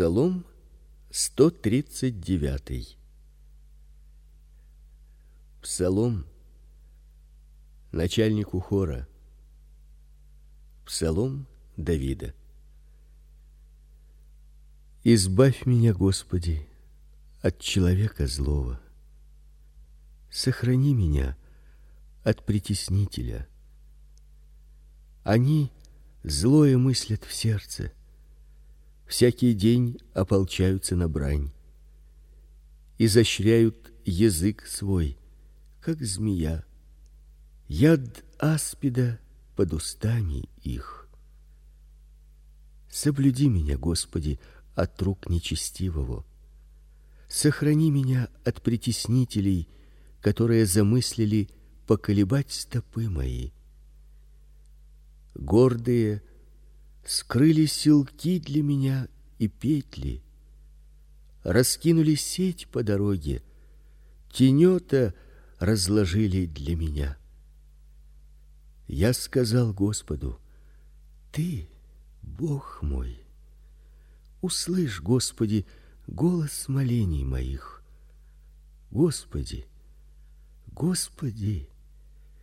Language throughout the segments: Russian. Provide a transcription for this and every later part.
Псалом 139. Псалом начальнику хора. Псалом Давида. Избавь меня, Господи, от человека злого. Сохрани меня от притеснителя. Они злое мыслят в сердце всякий день ополчаются на брань, изощряют язык свой, как змея. Яд аспида под устами их. Соблюди меня, Господи, от рук нечестивого. Сохрани меня от притеснителей, которые замыслили поколебать стопы мои. Гордые скрыли силки для меня и петли, раскинули сеть по дороге, тенета разложили для меня. Я сказал Господу: Ты, Бог мой, услышь, Господи, голос молений моих. Господи, Господи,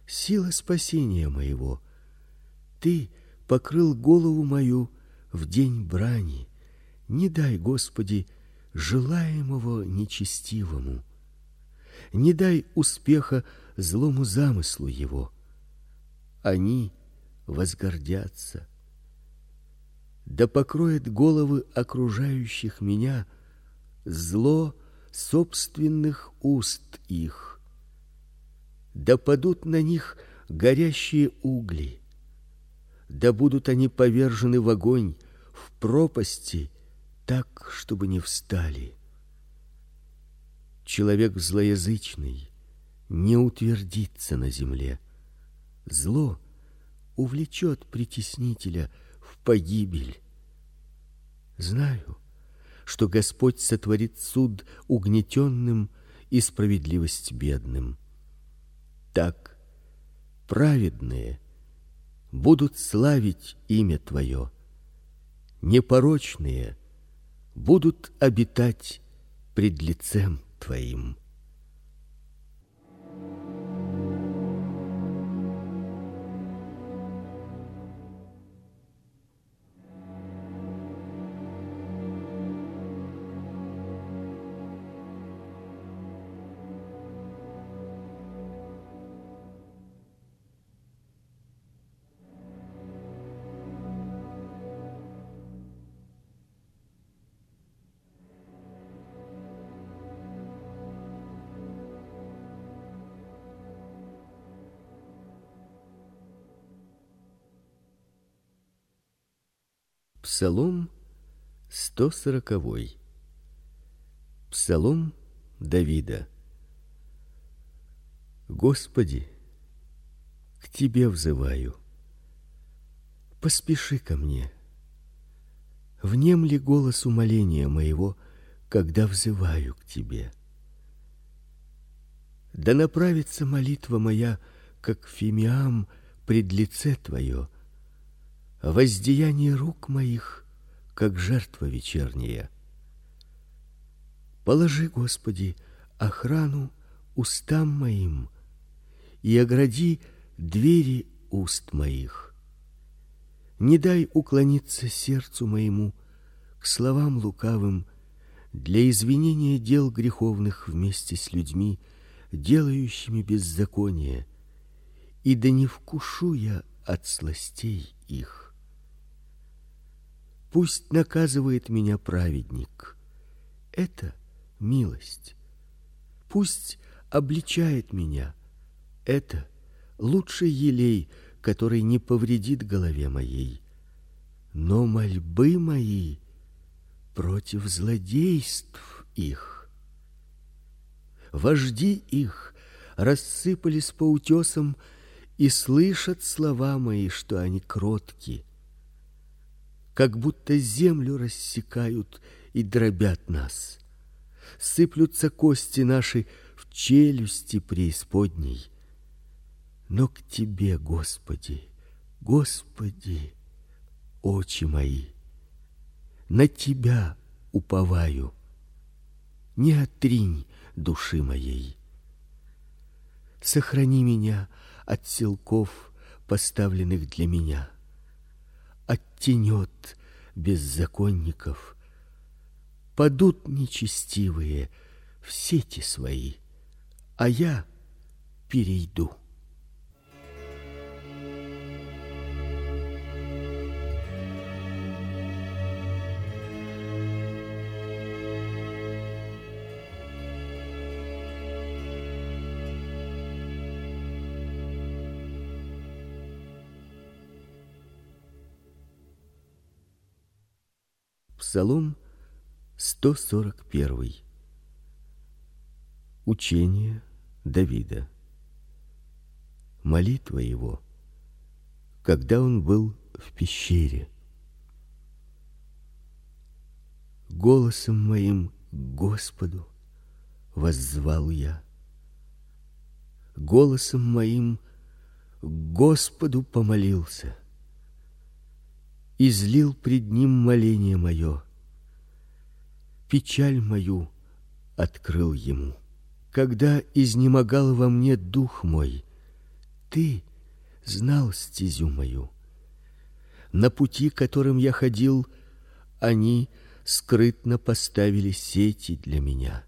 сила спасения моего. Ты покрыл голову мою в день брани. Не дай, Господи, желаемого нечестивому. Не дай успеха злому замыслу его. Они возгордятся. Да покроет головы окружающих меня зло собственных уст их. Да падут на них горящие угли да будут они повержены в огонь, в пропасти, так, чтобы не встали. Человек злоязычный не утвердится на земле. Зло увлечет притеснителя в погибель. Знаю, что Господь сотворит суд угнетенным и справедливость бедным. Так праведные будут славить имя твое. Непорочные будут обитать пред лицем твоим. Псалом 140. Псалом Давида. Господи, к тебе взываю. Поспеши ко мне. Внемли голос умоления моего, когда взываю к тебе. Да направится молитва моя, как фимиам пред лице твое воздеяние рук моих, как жертва вечерняя. Положи, Господи, охрану устам моим и огради двери уст моих. Не дай уклониться сердцу моему к словам лукавым для извинения дел греховных вместе с людьми, делающими беззаконие, и да не вкушу я от сластей их. Пусть наказывает меня праведник. Это милость. Пусть обличает меня. Это лучший елей, который не повредит голове моей. Но мольбы мои против злодейств их. Вожди их рассыпались по утесам и слышат слова мои, что они кроткие как будто землю рассекают и дробят нас. Сыплются кости наши в челюсти преисподней. Но к тебе, Господи, Господи, очи мои, на тебя уповаю. Не отринь души моей. Сохрани меня от силков, поставленных для меня. От тенет беззаконников падут нечестивые в сети свои, а я перейду. Псалом 141. Учение Давида. Молитва его, когда он был в пещере. Голосом моим к Господу воззвал я. Голосом моим к Господу помолился. Излил пред ним моление мое печаль мою открыл ему. Когда изнемогал во мне дух мой, ты знал стезю мою. На пути, которым я ходил, они скрытно поставили сети для меня.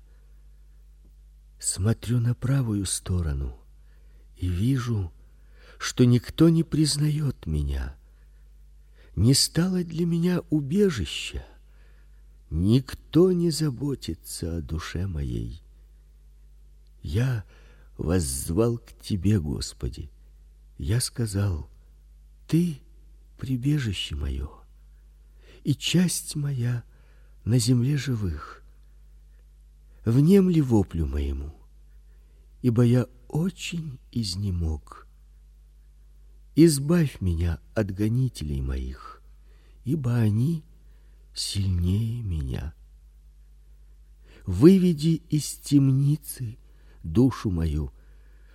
Смотрю на правую сторону и вижу, что никто не признает меня. Не стало для меня убежища. Никто не заботится о душе моей. Я воззвал к тебе, Господи. Я сказал: Ты прибежище мое и часть моя на земле живых. Внемли воплю моему, ибо я очень изнемог. Избавь меня от гонителей моих, ибо они сильнее меня. Выведи из темницы душу мою,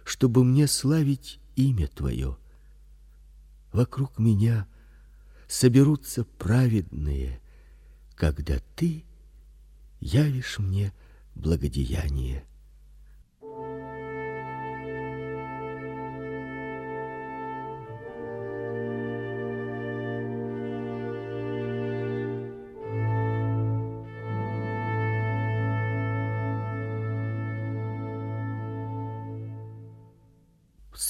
чтобы мне славить имя твое. Вокруг меня соберутся праведные, когда ты явишь мне благодеяние.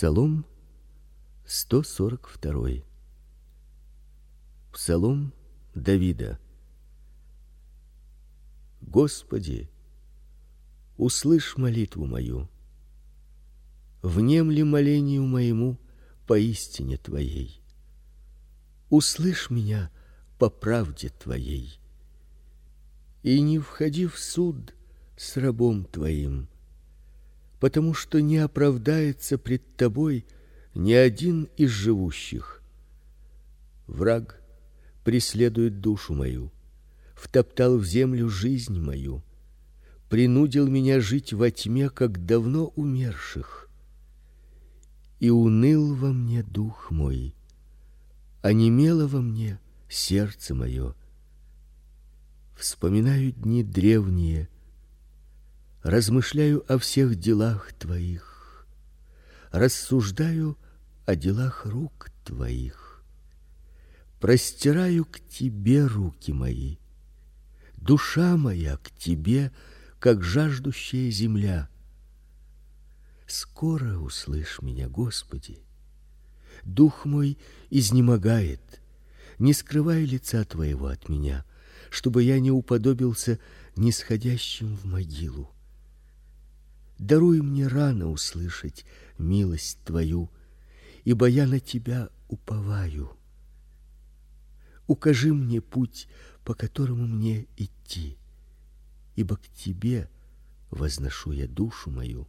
Псалом 142. Псалом Давида. Господи, услышь молитву мою. Внемли молению моему по истине твоей. Услышь меня по правде твоей. И не входи в суд с рабом твоим потому что не оправдается пред тобой ни один из живущих. Враг преследует душу мою, втоптал в землю жизнь мою, принудил меня жить во тьме, как давно умерших. И уныл во мне дух мой, а немело во мне сердце мое. Вспоминаю дни древние, размышляю о всех делах твоих, рассуждаю о делах рук твоих. Простираю к тебе руки мои. Душа моя к тебе, как жаждущая земля. Скоро услышь меня, Господи. Дух мой изнемогает. Не скрывай лица твоего от меня, чтобы я не уподобился нисходящим в могилу. Даруй мне рано услышать милость твою, ибо я на тебя уповаю. Укажи мне путь, по которому мне идти, ибо к тебе возношу я душу мою.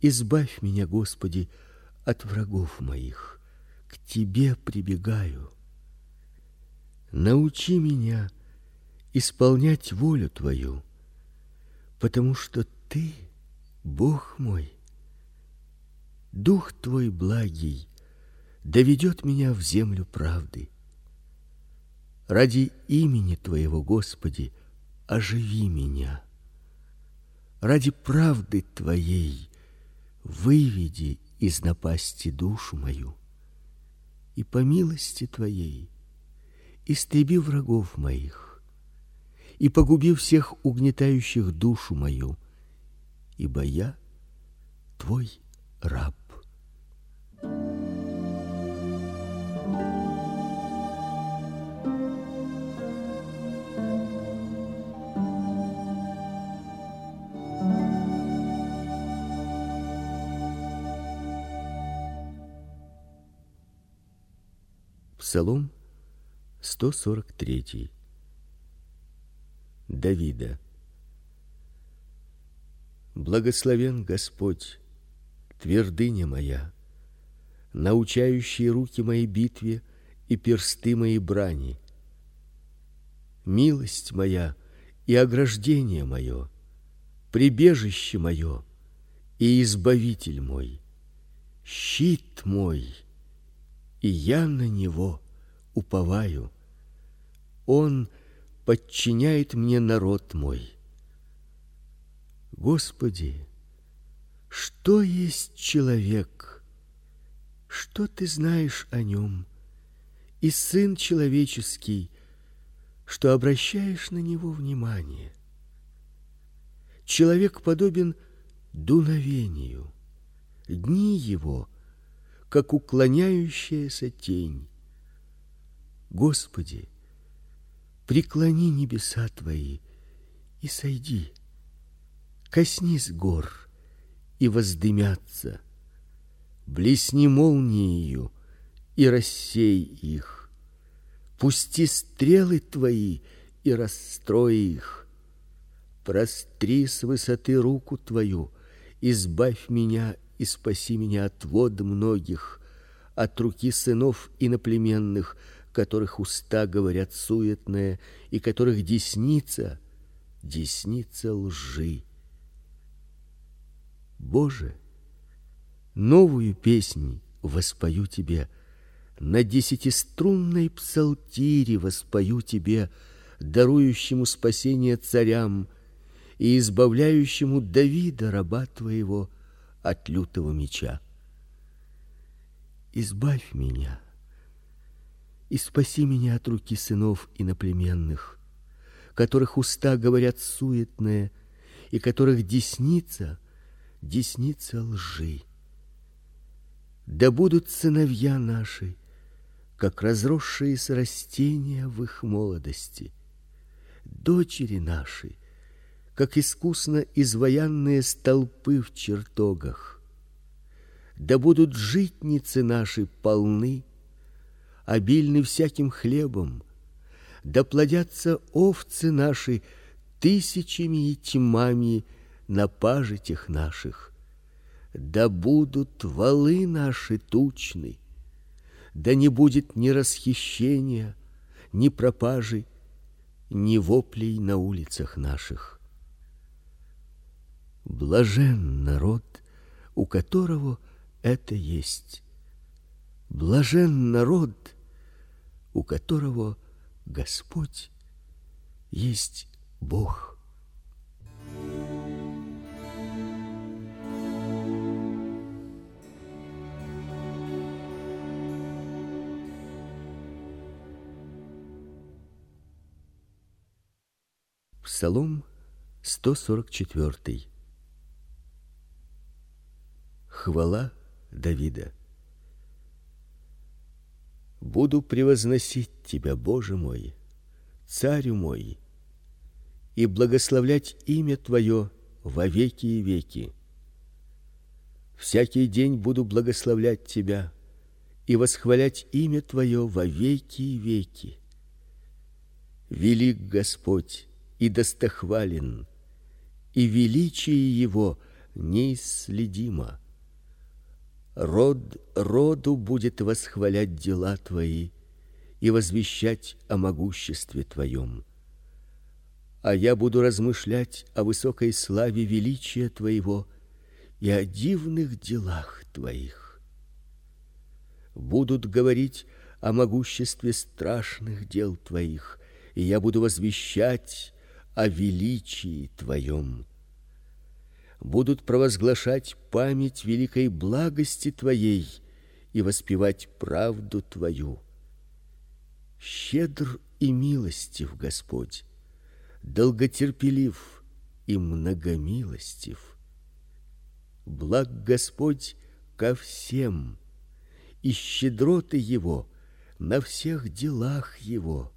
Избавь меня, Господи, от врагов моих. К тебе прибегаю. Научи меня исполнять волю твою, потому что ты, Бог мой, дух твой благий доведет меня в землю правды. Ради имени твоего, Господи, оживи меня. Ради правды твоей выведи из напасти душу мою. И по милости твоей истреби врагов моих и погуби всех угнетающих душу мою, ибо я твой раб. Псалом 143. Давида. Благословен Господь, твердыня моя, научающий руки мои битве и персты мои брани. Милость моя и ограждение мое, прибежище мое и избавитель мой, щит мой и я на него уповаю. Он подчиняет мне народ мой. Господи, что есть человек? Что ты знаешь о нем? И сын человеческий, что обращаешь на него внимание. Человек подобен дуновению. Дни его как уклоняющаяся тень. Господи, преклони небеса твои и сойди. Коснись гор и воздымятся. Блесни молнией и рассей их. Пусти стрелы твои и расстрой их. Простри с высоты руку твою, избавь меня и спаси меня от вод многих, от руки сынов иноплеменных, которых уста говорят суетное и которых десница десница лжи. Боже, новую песнь воспою тебе, на десятиструнной псалтире воспою тебе, дарующему спасение царям и избавляющему Давида раба твоего от лютого меча. Избавь меня и спаси меня от руки сынов иноплеменных, которых уста говорят суетное и которых десница десница лжи. Да будут сыновья наши, как разросшиеся растения в их молодости, дочери наши, как искусно изваянные столпы в чертогах. Да будут житницы наши полны, обильны всяким хлебом, да плодятся овцы наши тысячами и тьмами на пажитях наших. Да будут валы наши тучны, да не будет ни расхищения, ни пропажи, ни воплей на улицах наших. Блажен народ, у которого это есть. Блажен народ, у которого Господь есть Бог. Псалом 144. Хвала Давида. Буду превозносить тебя, Боже мой, царю мой, и благословлять имя твое во веки и веки. Всякий день буду благословлять тебя и восхвалять имя твое во веки и веки. Велик Господь и достохвален, и величие его неисследимо род роду будет восхвалять дела твои и возвещать о могуществе твоем. А я буду размышлять о высокой славе величия твоего и о дивных делах твоих. Будут говорить о могуществе страшных дел твоих, и я буду возвещать о величии твоем. Будут провозглашать память великой благости твоей и воспевать правду твою. Щедр и милостив Господь, долготерпелив и многомилостив. Благ Господь ко всем, и щедроты его на всех делах его.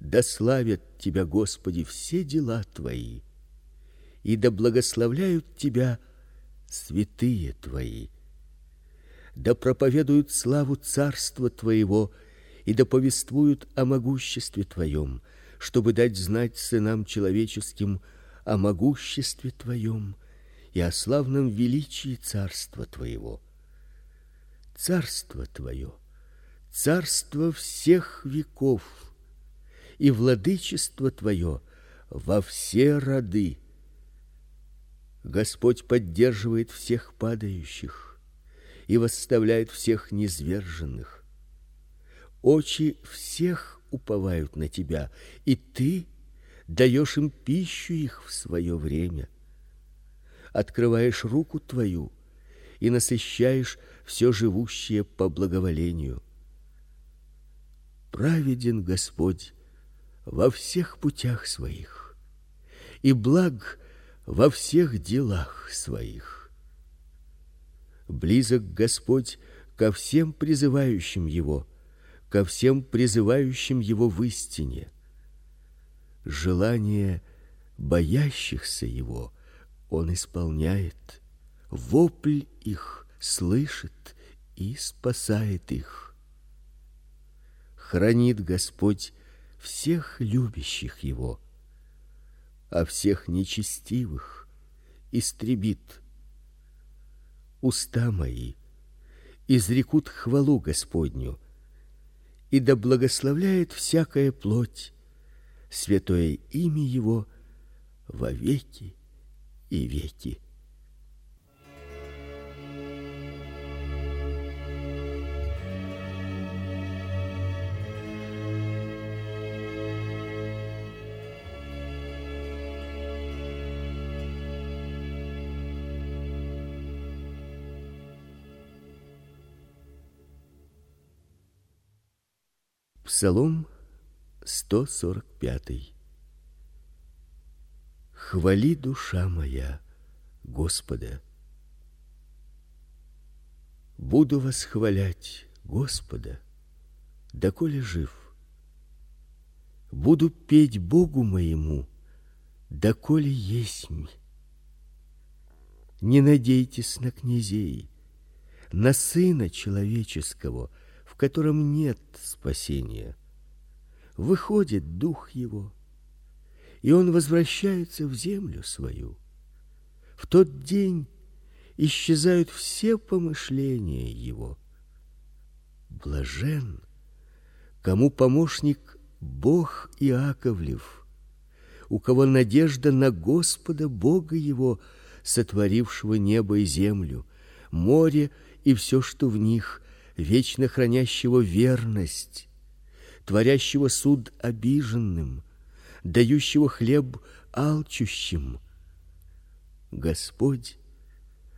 Да славят тебя, Господи, все дела твои, и да благословляют тебя святые твои. Да проповедуют славу царства твоего и да повествуют о могуществе твоем, чтобы дать знать сынам человеческим о могуществе твоем и о славном величии царства твоего. Царство твое царство всех веков, и владычество твое во все роды. Господь поддерживает всех падающих и восставляет всех низверженных. Очи всех уповают на тебя, и ты даешь им пищу их в свое время. Открываешь руку твою и насыщаешь все живущее по благоволению. Праведен Господь во всех путях своих, и благ во всех делах своих. Близок Господь ко всем призывающим его, ко всем призывающим его в истине. Желание боящихся его он исполняет, вопль их слышит и спасает их. Хранит Господь всех любящих его, а всех нечестивых истребит. Уста мои изрекут хвалу Господню, и да благословляет всякая плоть святое имя его во веки и веки. Псалом 145. Хвали душа моя Господа. Буду восхвалять Господа, доколе жив. Буду петь Богу моему, доколе есмь. Не надейтесь на князей, на сына человеческого – котором нет спасения. Выходит дух его, и он возвращается в землю свою. В тот день исчезают все помышления его. Блажен, кому помощник Бог Иаковлев, у кого надежда на Господа Бога его, сотворившего небо и землю, море и все, что в них, вечно хранящего верность, творящего суд обиженным, дающего хлеб алчущим. Господь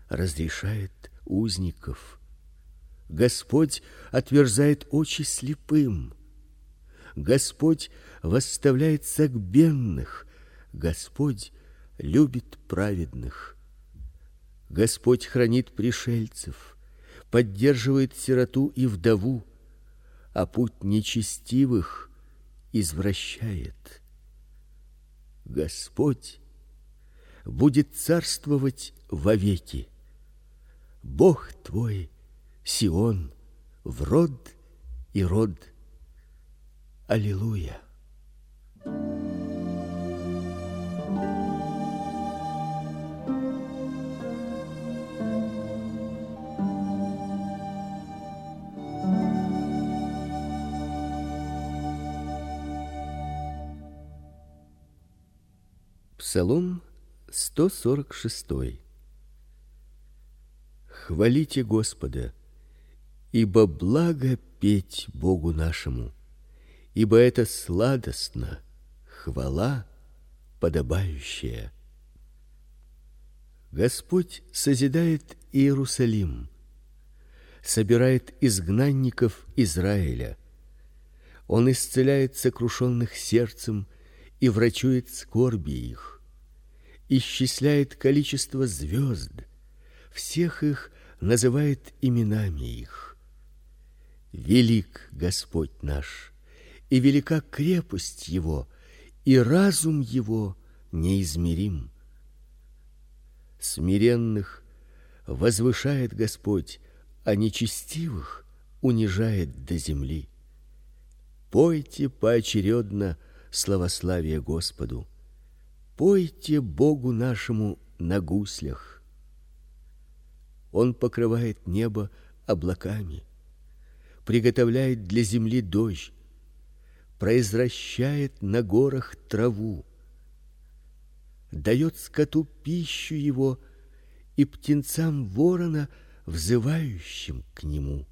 разрешает узников. Господь отверзает очи слепым. Господь восставляет согбенных. Господь любит праведных. Господь хранит пришельцев поддерживает сироту и вдову, а путь нечестивых извращает. Господь будет царствовать вовеки. Бог твой Сион в род и род. Аллилуйя. Псалом 146. Хвалите Господа, Ибо благо петь Богу нашему, ибо это сладостно, хвала подобающая. Господь созидает Иерусалим, собирает изгнанников Израиля. Он исцеляет сокрушенных сердцем и врачует скорби их. Исчисляет количество звезд, всех их называет именами их. Велик Господь наш, и велика крепость его, и разум его неизмерим. Смиренных возвышает Господь, а нечестивых унижает до земли. Пойте поочередно славословие Господу. Пойте Богу нашему на гуслях. Он покрывает небо облаками, приготовляет для земли дождь, произвращает на горах траву, дает скоту пищу его и птенцам ворона, взывающим к нему.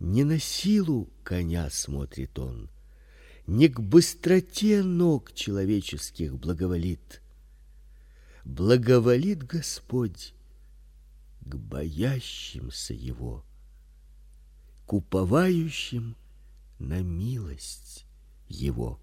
Не на силу коня смотрит он, не к быстроте ног человеческих благоволит. Благоволит Господь к боящимся его, к уповающим на милость его.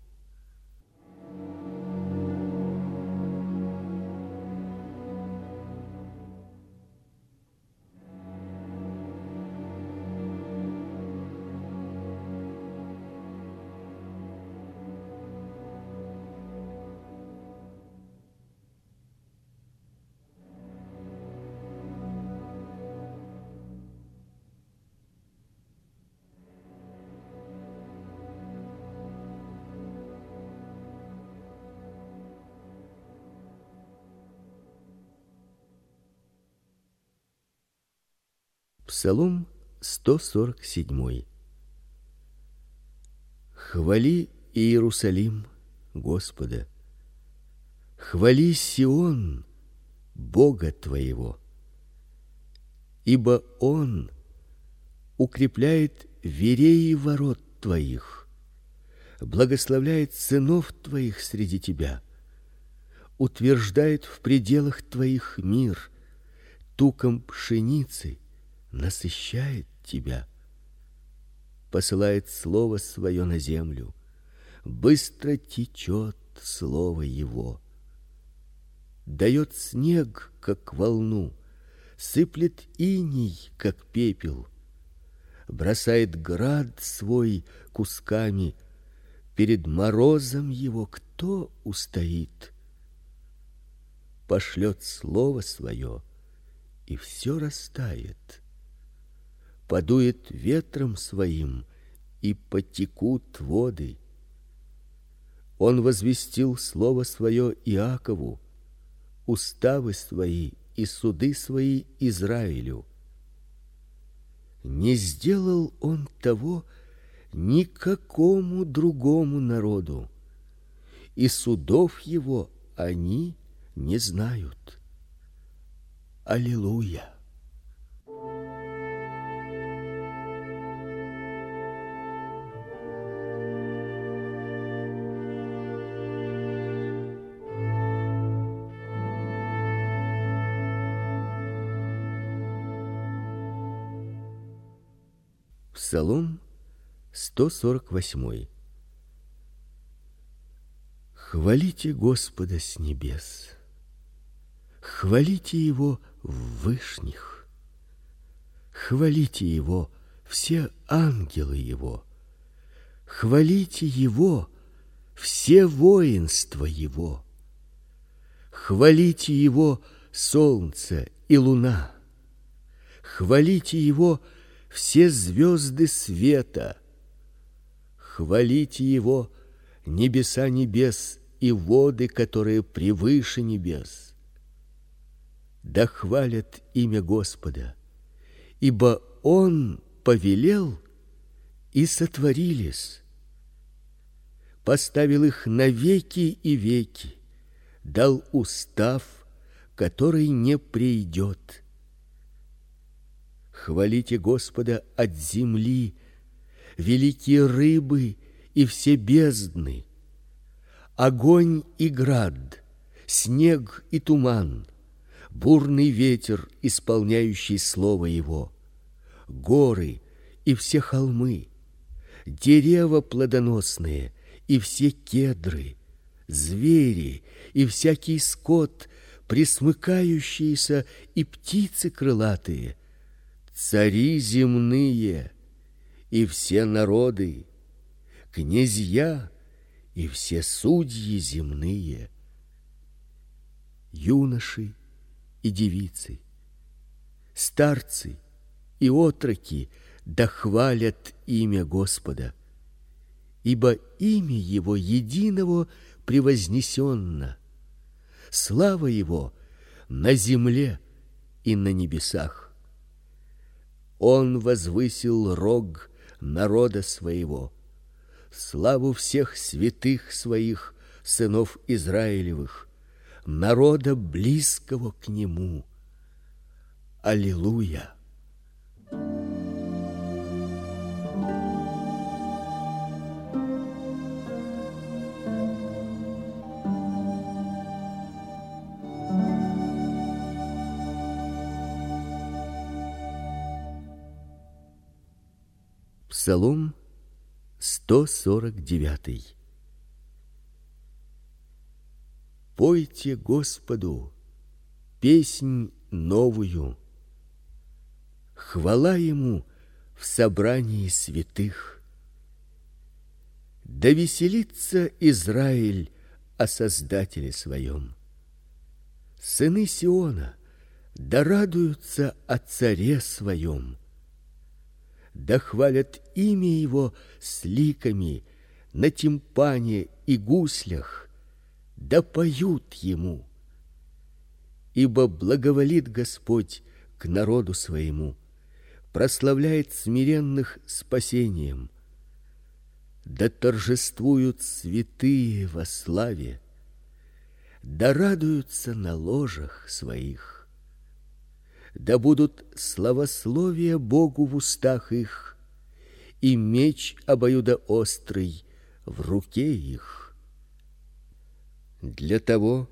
Псалом 147. Хвали Иерусалим Господа. Хвали Сион Бога твоего. Ибо он укрепляет вереи ворот твоих, благословляет сынов твоих среди тебя, утверждает в пределах твоих мир, туком пшеницы насыщает тебя, посылает слово свое на землю, быстро течет слово его. Дает снег, как волну, сыплет иней, как пепел, бросает град свой кусками, перед морозом его кто устоит? Пошлет слово свое, и все растает подует ветром своим, и потекут воды. Он возвестил слово свое Иакову, уставы свои и суды свои Израилю. Не сделал он того никакому другому народу, и судов его они не знают. Аллилуйя. Псалом 148. Хвалите Господа с небес. Хвалите его в вышних. Хвалите его все ангелы его. Хвалите его все воинства его. Хвалите его солнце и луна. Хвалите его все звезды света. Хвалите его небеса небес и воды, которые превыше небес. Да хвалят имя Господа, ибо он повелел и сотворились. Поставил их на веки и веки, дал устав, который не придет Хвалите Господа от земли, великие рыбы и все бездны, огонь и град, снег и туман, бурный ветер, исполняющий слово его, горы и все холмы, дерева плодоносные и все кедры, звери и всякий скот, присмыкающиеся и птицы крылатые, цари земные и все народы, князья и все судьи земные, юноши и девицы, старцы и отроки да хвалят имя Господа, ибо имя его единого превознесенно, слава его на земле и на небесах. Он возвысил рог народа своего, славу всех святых своих сынов Израилевых, народа близкого к нему. Аллилуйя. Псалом 149. Пойте Господу песнь новую. Хвала ему в собрании святых. Да веселится Израиль о Создателе своем. Сыны Сиона да радуются о царе своем да хвалят имя его с ликами на тимпане и гуслях, да поют ему. Ибо благоволит Господь к народу своему, прославляет смиренных спасением. Да торжествуют святые во славе, да радуются на ложах своих да будут славословия Богу в устах их и меч обоюдоострый в руке их. Для того,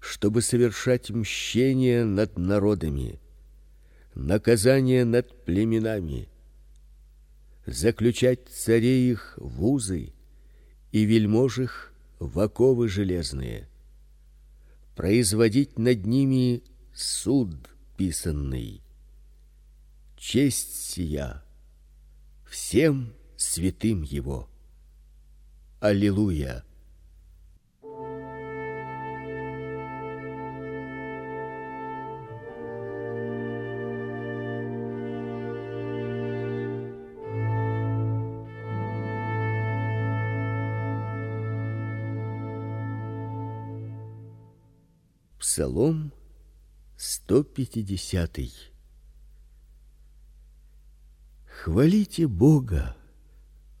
чтобы совершать мщение над народами, наказание над племенами, заключать царей их в узы и вельмож их в оковы железные, производить над ними суд написанный. Честь сия всем святым его. Аллилуйя. Псалом 150. Хвалите Бога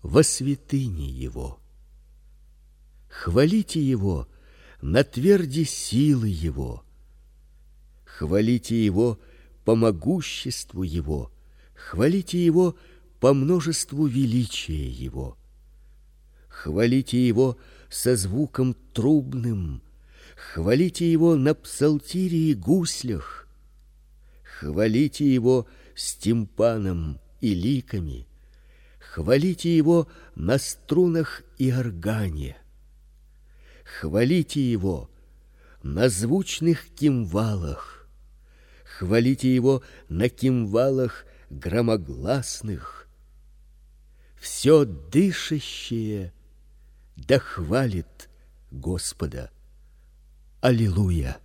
во святыне его. Хвалите его на тверди силы его. Хвалите его по могуществу его. Хвалите его по множеству величия его. Хвалите его со звуком трубным Хвалите его на псалтире и гуслях. Хвалите его с тимпаном и ликами. Хвалите его на струнах и органе. Хвалите его на звучных кимвалах. Хвалите его на кимвалах громогласных. Все дышащее да хвалит Господа. Аллилуйя!